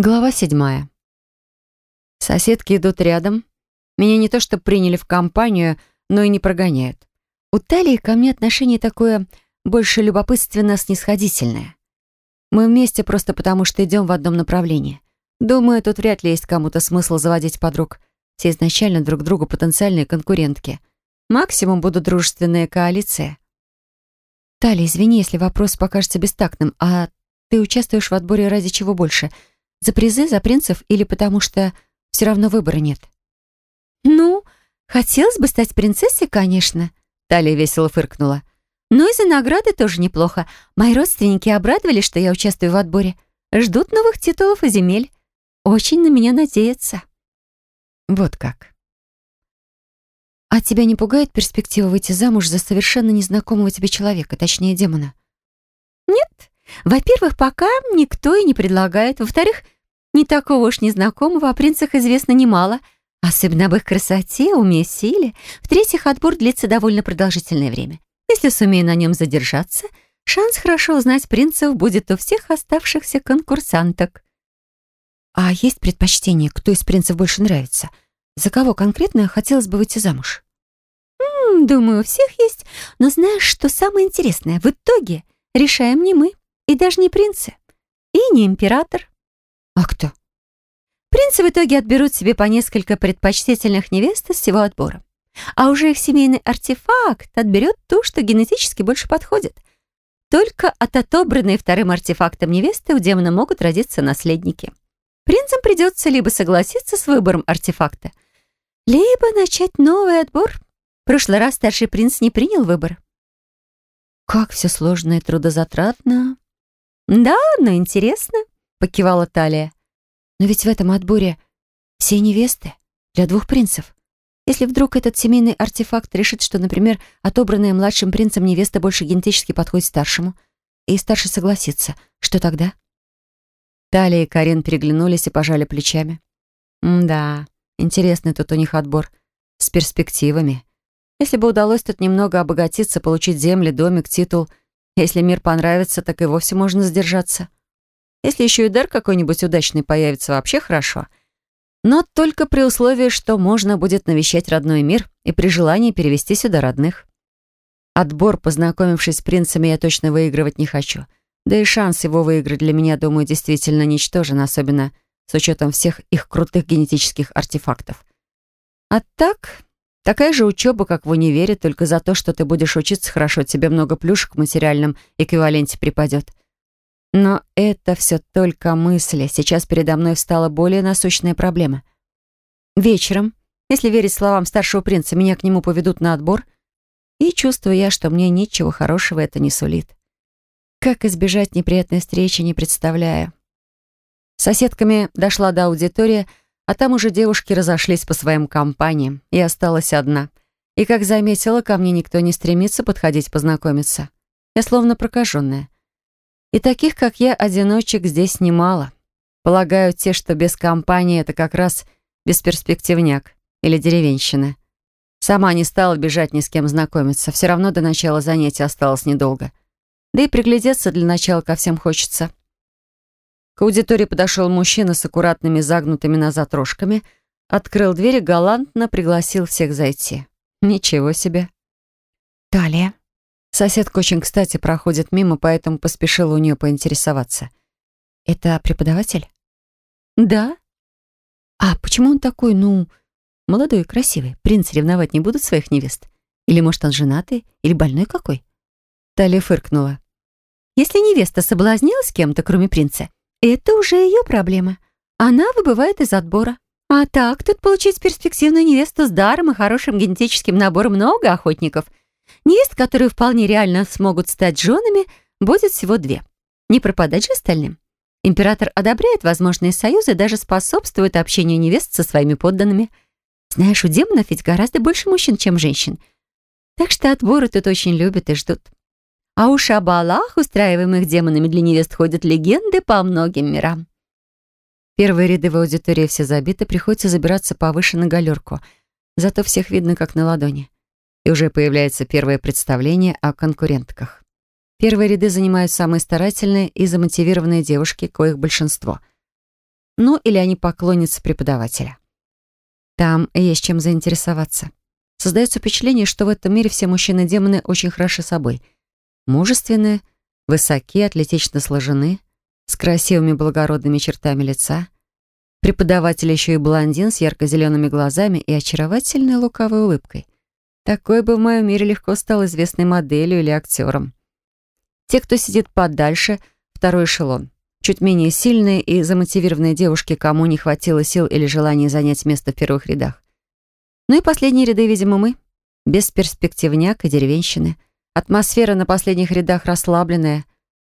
Глава седьмая. Соседки идут рядом. Меня не то что приняли в компанию, но и не прогоняют. У Талии ко мне отношение такое больше любопытственно-снисходительное. Мы вместе просто потому, что идем в одном направлении. Думаю, тут вряд ли есть кому-то смысл заводить подруг. Все изначально друг другу потенциальные конкурентки. Максимум будут дружественные коалиции. Талия, извини, если вопрос покажется бестактным, а ты участвуешь в отборе ради чего больше — за призы, за принцев или потому что все равно выбора нет? «Ну, хотелось бы стать принцессой, конечно», — Талия весело фыркнула. «Но и за награды тоже неплохо. Мои родственники обрадовали, что я участвую в отборе. Ждут новых титулов и земель. Очень на меня надеются». «Вот как». «А тебя не пугает перспектива выйти замуж за совершенно незнакомого тебе человека, точнее демона?» «Нет, во-первых, пока никто и не предлагает. Во-вторых, не такого уж незнакомого о принцах известно немало, особенно об их красоте, уме, силе. В-третьих, отбор длится довольно продолжительное время. Если сумею на нем задержаться, шанс хорошо узнать принцев будет у всех оставшихся конкурсанток. А есть предпочтение, кто из принцев больше нравится? За кого конкретно хотелось бы выйти замуж? М -м, думаю, у всех есть, но знаешь, что самое интересное? В итоге решаем не мы. И даже не принцы. И не император. А кто? Принцы в итоге отберут себе по несколько предпочтительных невест из всего отбора. А уже их семейный артефакт отберет ту, что генетически больше подходит. Только от отобранной вторым артефактом невесты у демона могут родиться наследники. Принцам придется либо согласиться с выбором артефакта, либо начать новый отбор. В прошлый раз старший принц не принял выбор. Как все сложно и трудозатратно. «Да, но интересно», — покивала Талия. «Но ведь в этом отборе все невесты для двух принцев. Если вдруг этот семейный артефакт решит, что, например, отобранная младшим принцем невеста больше генетически подходит старшему, и старший согласится, что тогда?» Талия и Карин переглянулись и пожали плечами. «Да, интересный тут у них отбор. С перспективами. Если бы удалось тут немного обогатиться, получить земли, домик, титул — если мир понравится, так и вовсе можно сдержаться. Если еще и дар какой-нибудь удачный появится, вообще хорошо. Но только при условии, что можно будет навещать родной мир и при желании перевести сюда родных. Отбор, познакомившись с принцами, я точно выигрывать не хочу. Да и шанс его выиграть для меня, думаю, действительно ничтожен, особенно с учетом всех их крутых генетических артефактов. А так, Такая же учеба, как в универе, только за то, что ты будешь учиться хорошо, тебе много плюшек в материальном эквиваленте припадет. Но это все только мысли. Сейчас передо мной встала более насущная проблема. Вечером, если верить словам старшего принца, меня к нему поведут на отбор, и чувствую я, что мне ничего хорошего это не сулит. Как избежать неприятной встречи, не представляю. С соседками дошла до аудитории, а там уже девушки разошлись по своим компаниям, и осталась одна. И, как заметила, ко мне никто не стремится подходить познакомиться. Я словно прокаженная. И таких, как я, одиночек здесь немало. Полагаю, те, что без компании, это как раз бесперспективняк или деревенщина. Сама не стала бежать ни с кем знакомиться. Все равно до начала занятия осталось недолго. Да и приглядеться для начала ко всем хочется. К аудитории подошел мужчина с аккуратными загнутыми назад рожками, открыл дверь и галантно пригласил всех зайти. Ничего себе. Талия. Соседка очень кстати проходит мимо, поэтому поспешила у нее поинтересоваться. Это преподаватель? Да. А почему он такой, ну, молодой и красивый? Принц ревновать не будут своих невест? Или, может, он женатый? Или больной какой? Талия фыркнула. Если невеста соблазнилась кем-то, кроме принца, это уже ее проблема. Она выбывает из отбора. А так, тут получить перспективную невесту с даром и хорошим генетическим набором много охотников. Невест, которые вполне реально смогут стать женами, будет всего две. Не пропадать же остальным. Император одобряет возможные союзы и даже способствует общению невест со своими подданными. Знаешь, у демонов ведь гораздо больше мужчин, чем женщин. Так что отборы тут очень любят и ждут. А уж о балах, устраиваемых демонами для невест, ходят легенды по многим мирам. Первые ряды в аудитории все забиты, приходится забираться повыше на галерку. Зато всех видно как на ладони. И уже появляется первое представление о конкурентках. Первые ряды занимают самые старательные и замотивированные девушки, коих большинство. Ну, или они поклонницы преподавателя. Там есть чем заинтересоваться. Создается впечатление, что в этом мире все мужчины-демоны очень хороши собой. Мужественные, высокие, атлетично сложены, с красивыми благородными чертами лица. Преподаватель еще и блондин с ярко-зелеными глазами и очаровательной лукавой улыбкой. Такой бы в моем мире легко стал известной моделью или актером. Те, кто сидит подальше, второй эшелон. Чуть менее сильные и замотивированные девушки, кому не хватило сил или желания занять место в первых рядах. Ну и последние ряды, видимо, мы. Без перспективняк и деревенщины. Атмосфера на последних рядах расслабленная.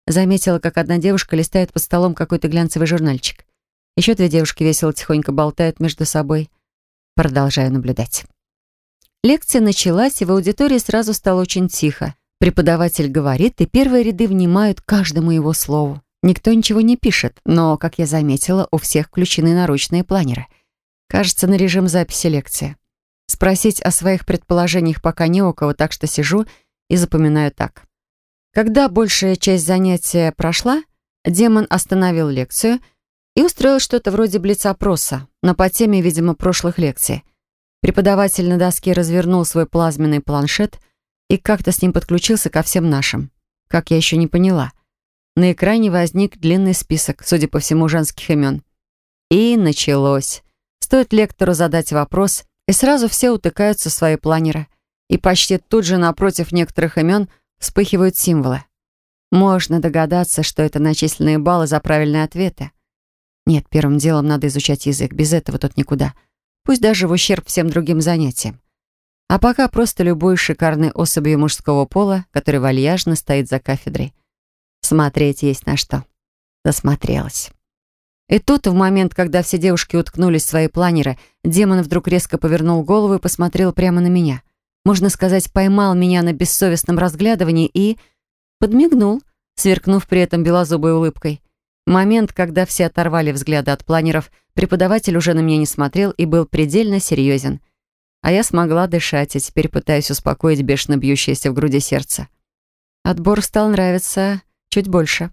Заметила, как одна девушка листает под столом какой-то глянцевый журнальчик. Еще две девушки весело тихонько болтают между собой. Продолжаю наблюдать. Лекция началась, и в аудитории сразу стало очень тихо. Преподаватель говорит, и первые ряды внимают каждому его слову. Никто ничего не пишет, но, как я заметила, у всех включены наручные планеры. Кажется, на режим записи лекции. Спросить о своих предположениях пока не у кого, так что сижу и запоминаю так. Когда большая часть занятия прошла, демон остановил лекцию и устроил что-то вроде блиц-опроса, но по теме, видимо, прошлых лекций. Преподаватель на доске развернул свой плазменный планшет и как-то с ним подключился ко всем нашим. Как я еще не поняла. На экране возник длинный список, судя по всему, женских имен. И началось. Стоит лектору задать вопрос, и сразу все утыкаются в свои планеры. И почти тут же напротив некоторых имен вспыхивают символы. Можно догадаться, что это начисленные баллы за правильные ответы. Нет, первым делом надо изучать язык, без этого тут никуда. Пусть даже в ущерб всем другим занятиям. А пока просто любой шикарной особью мужского пола, который вальяжно стоит за кафедрой. Смотреть есть на что. Засмотрелась. И тут, в момент, когда все девушки уткнулись в свои планеры, демон вдруг резко повернул голову и посмотрел прямо на меня. Можно сказать, поймал меня на бессовестном разглядывании и... подмигнул, сверкнув при этом белозубой улыбкой. Момент, когда все оторвали взгляды от планеров, преподаватель уже на меня не смотрел и был предельно серьезен. А я смогла дышать, и теперь пытаюсь успокоить бешено бьющееся в груди сердце. Отбор стал нравиться чуть больше.